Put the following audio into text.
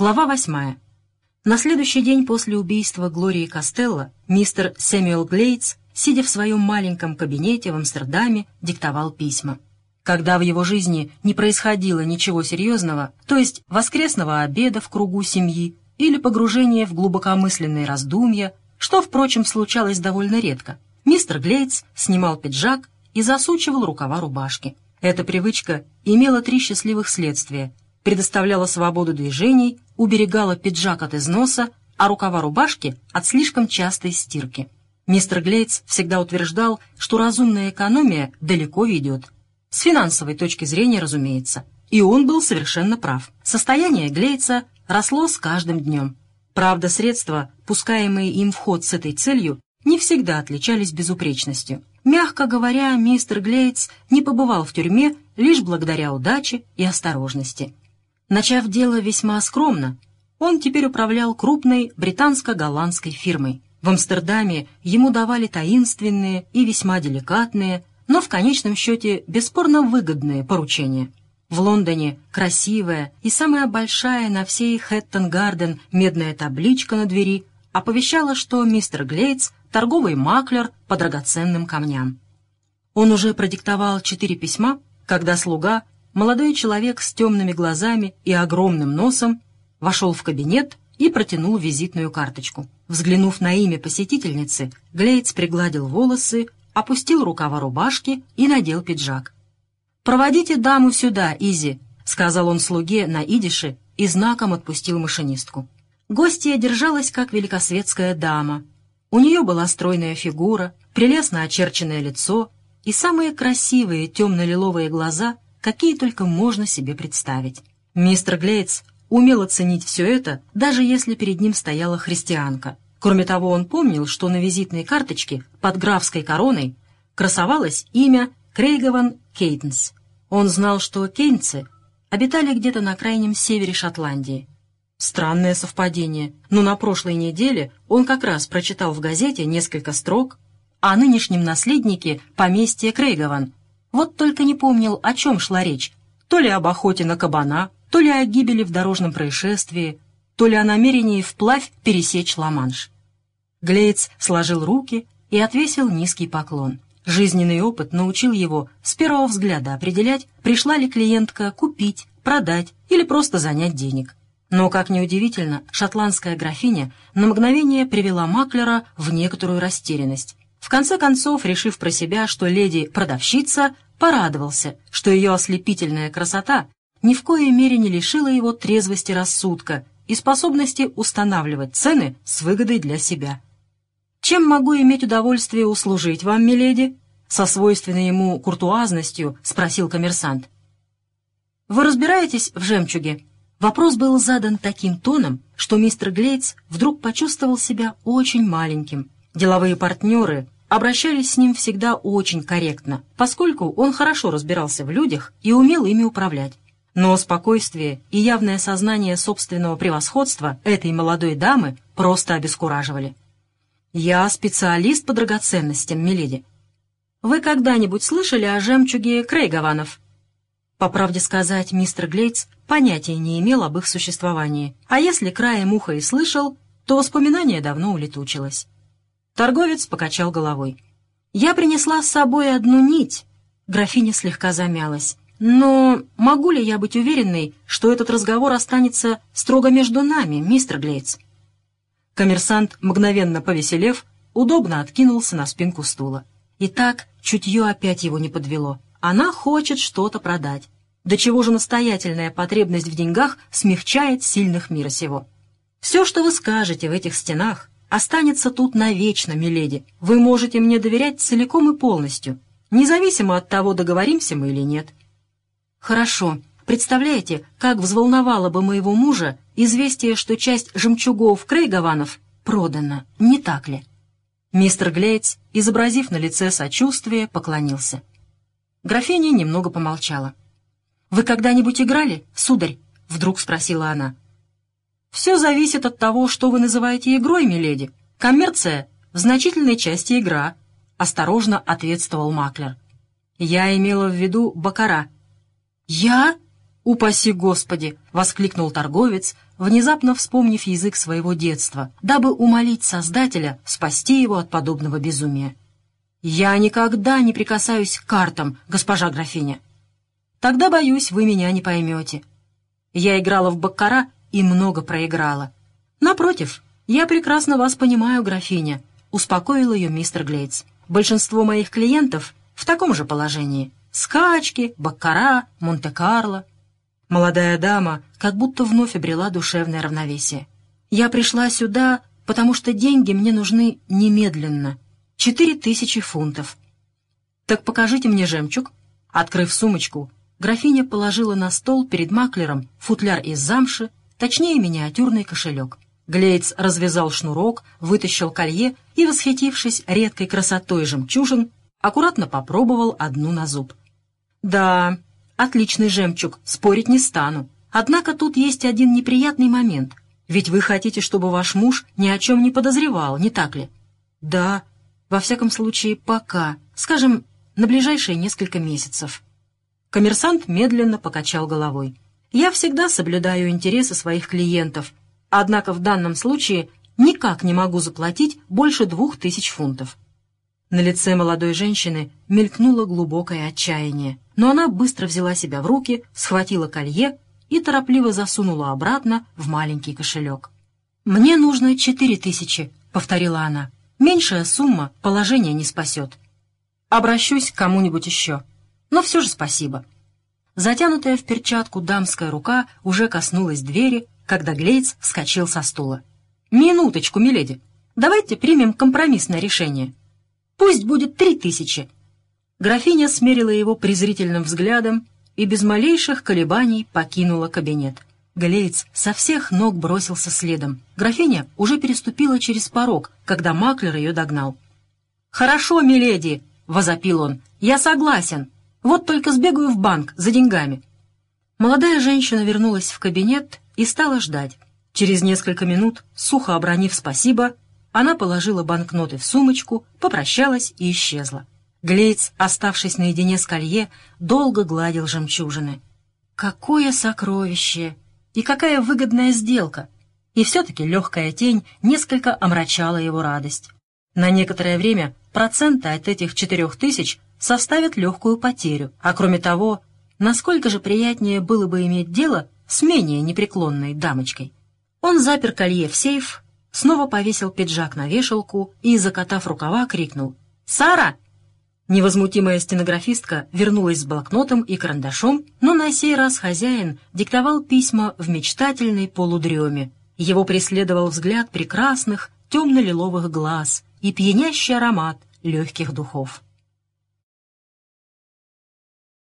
Глава восьмая. На следующий день после убийства Глории Костелло мистер Сэмюэл Глейтс, сидя в своем маленьком кабинете в Амстердаме, диктовал письма. Когда в его жизни не происходило ничего серьезного, то есть воскресного обеда в кругу семьи или погружения в глубокомысленные раздумья, что, впрочем, случалось довольно редко, мистер Глейтс снимал пиджак и засучивал рукава рубашки. Эта привычка имела три счастливых следствия — предоставляла свободу движений, уберегала пиджак от износа, а рукава рубашки от слишком частой стирки. Мистер Глейтс всегда утверждал, что разумная экономия далеко ведет. С финансовой точки зрения, разумеется. И он был совершенно прав. Состояние Глейтса росло с каждым днем. Правда, средства, пускаемые им в ход с этой целью, не всегда отличались безупречностью. Мягко говоря, мистер Глейтс не побывал в тюрьме лишь благодаря удаче и осторожности. Начав дело весьма скромно, он теперь управлял крупной британско-голландской фирмой. В Амстердаме ему давали таинственные и весьма деликатные, но в конечном счете бесспорно выгодные поручения. В Лондоне красивая и самая большая на всей Хэттон-Гарден медная табличка на двери оповещала, что мистер Глейтс — торговый маклер по драгоценным камням. Он уже продиктовал четыре письма, когда слуга молодой человек с темными глазами и огромным носом вошел в кабинет и протянул визитную карточку. Взглянув на имя посетительницы, Глейц пригладил волосы, опустил рукава рубашки и надел пиджак. «Проводите даму сюда, Изи», — сказал он слуге на идише и знаком отпустил машинистку. Гостья держалась как великосветская дама. У нее была стройная фигура, прелестно очерченное лицо и самые красивые темно-лиловые глаза — какие только можно себе представить. Мистер Глейтс умел оценить все это, даже если перед ним стояла христианка. Кроме того, он помнил, что на визитной карточке под графской короной красовалось имя Крейгован Кейтенс. Он знал, что кейнцы обитали где-то на крайнем севере Шотландии. Странное совпадение, но на прошлой неделе он как раз прочитал в газете несколько строк о нынешнем наследнике поместья Крейгован, вот только не помнил, о чем шла речь. То ли об охоте на кабана, то ли о гибели в дорожном происшествии, то ли о намерении вплавь пересечь Ла-Манш. Глейц сложил руки и отвесил низкий поклон. Жизненный опыт научил его с первого взгляда определять, пришла ли клиентка купить, продать или просто занять денег. Но, как ни удивительно, шотландская графиня на мгновение привела маклера в некоторую растерянность. В конце концов, решив про себя, что леди-продавщица, порадовался, что ее ослепительная красота ни в коей мере не лишила его трезвости рассудка и способности устанавливать цены с выгодой для себя. «Чем могу иметь удовольствие услужить вам, миледи?» со свойственной ему куртуазностью спросил коммерсант. «Вы разбираетесь в жемчуге?» Вопрос был задан таким тоном, что мистер Глейтс вдруг почувствовал себя очень маленьким. Деловые партнеры обращались с ним всегда очень корректно, поскольку он хорошо разбирался в людях и умел ими управлять. Но спокойствие и явное сознание собственного превосходства этой молодой дамы просто обескураживали. «Я специалист по драгоценностям, миледи. Вы когда-нибудь слышали о жемчуге Крейгованов?» По правде сказать, мистер Глейтс понятия не имел об их существовании, а если краем уха и слышал, то воспоминание давно улетучилось. Торговец покачал головой. «Я принесла с собой одну нить». Графиня слегка замялась. «Но могу ли я быть уверенной, что этот разговор останется строго между нами, мистер Глейтс?» Коммерсант, мгновенно повеселев, удобно откинулся на спинку стула. И так чутье опять его не подвело. Она хочет что-то продать. До чего же настоятельная потребность в деньгах смягчает сильных мира сего? Все, что вы скажете в этих стенах, останется тут навечно, миледи. Вы можете мне доверять целиком и полностью, независимо от того, договоримся мы или нет». «Хорошо. Представляете, как взволновало бы моего мужа известие, что часть жемчугов Крейгованов продана, не так ли?» Мистер Глейтс, изобразив на лице сочувствие, поклонился. Графиня немного помолчала. «Вы когда-нибудь играли, сударь?» — вдруг спросила она. Все зависит от того, что вы называете игрой, миледи. Коммерция — в значительной части игра, — осторожно ответствовал Маклер. Я имела в виду бакара. Я? «Упаси Господи!» — воскликнул торговец, внезапно вспомнив язык своего детства, дабы умолить Создателя спасти его от подобного безумия. «Я никогда не прикасаюсь к картам, госпожа графиня». «Тогда, боюсь, вы меня не поймете. Я играла в баккара и много проиграла. Напротив, я прекрасно вас понимаю, графиня», — успокоил ее мистер Глейтс. «Большинство моих клиентов в таком же положении. Скачки, баккара, Монте-Карло». Молодая дама как будто вновь обрела душевное равновесие. «Я пришла сюда, потому что деньги мне нужны немедленно. Четыре тысячи фунтов». «Так покажите мне жемчуг». Открыв сумочку, графиня положила на стол перед маклером футляр из замши, точнее миниатюрный кошелек. Глейц развязал шнурок, вытащил колье и, восхитившись редкой красотой жемчужин, аккуратно попробовал одну на зуб. «Да, Отличный жемчуг, спорить не стану. Однако тут есть один неприятный момент. Ведь вы хотите, чтобы ваш муж ни о чем не подозревал, не так ли? Да, во всяком случае, пока. Скажем, на ближайшие несколько месяцев. Коммерсант медленно покачал головой. Я всегда соблюдаю интересы своих клиентов, однако в данном случае никак не могу заплатить больше двух тысяч фунтов. На лице молодой женщины мелькнуло глубокое отчаяние, но она быстро взяла себя в руки, схватила колье и торопливо засунула обратно в маленький кошелек. «Мне нужно четыре тысячи», — повторила она. «Меньшая сумма положение не спасет. Обращусь к кому-нибудь еще. Но все же спасибо». Затянутая в перчатку дамская рука уже коснулась двери, когда Глейц вскочил со стула. «Минуточку, миледи. Давайте примем компромиссное решение. Пусть будет три тысячи». Графиня смерила его презрительным взглядом и без малейших колебаний покинула кабинет. Глейц со всех ног бросился следом. Графиня уже переступила через порог, когда маклер ее догнал. «Хорошо, миледи!» — возопил он. «Я согласен. Вот только сбегаю в банк за деньгами». Молодая женщина вернулась в кабинет и стала ждать. Через несколько минут, сухо обронив спасибо, она положила банкноты в сумочку, попрощалась и исчезла. Глейц, оставшись наедине с колье, долго гладил жемчужины. Какое сокровище! И какая выгодная сделка! И все-таки легкая тень несколько омрачала его радость. На некоторое время проценты от этих четырех тысяч составят легкую потерю, а кроме того, насколько же приятнее было бы иметь дело с менее непреклонной дамочкой. Он запер колье в сейф, снова повесил пиджак на вешалку и, закатав рукава, крикнул «Сара!». Невозмутимая стенографистка вернулась с блокнотом и карандашом, но на сей раз хозяин диктовал письма в мечтательной полудреме. Его преследовал взгляд прекрасных темно-лиловых глаз и пьянящий аромат легких духов.